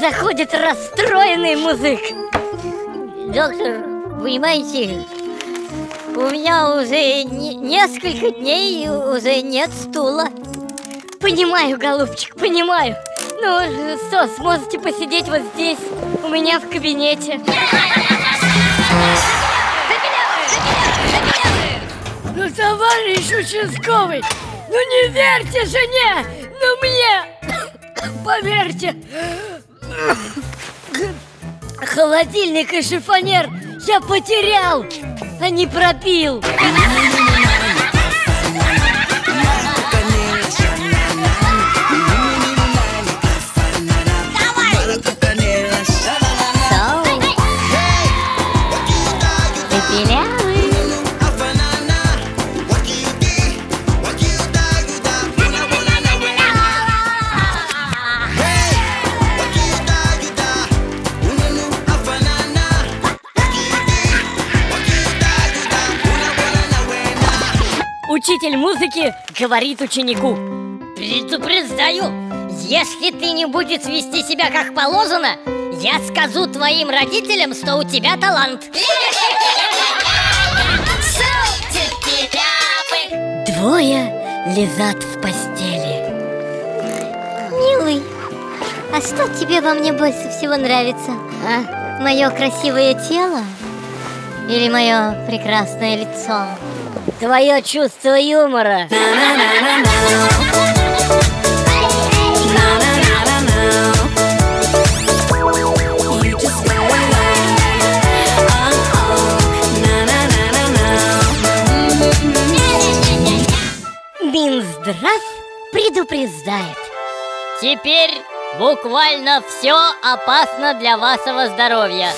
заходит расстроенный музык. Доктор, понимаете, у меня уже не- несколько дней уже нет стула. Понимаю, голубчик, понимаю. Ну что, сможете посидеть вот здесь, у меня в кабинете. Ну, товарищ участковый, ну не верьте жене, ну мне, поверьте. Холодильник и шифонер я потерял, а не пропил. Учитель музыки говорит ученику Предупреждаю, если ты не будешь вести себя как положено Я скажу твоим родителям, что у тебя талант Двое лежат в постели Милый, а что тебе во мне больше всего нравится? а? Мое красивое тело или мое прекрасное лицо? Твое чувство юмора. Минздрав предупреждает. Теперь буквально все опасно для вашего здоровья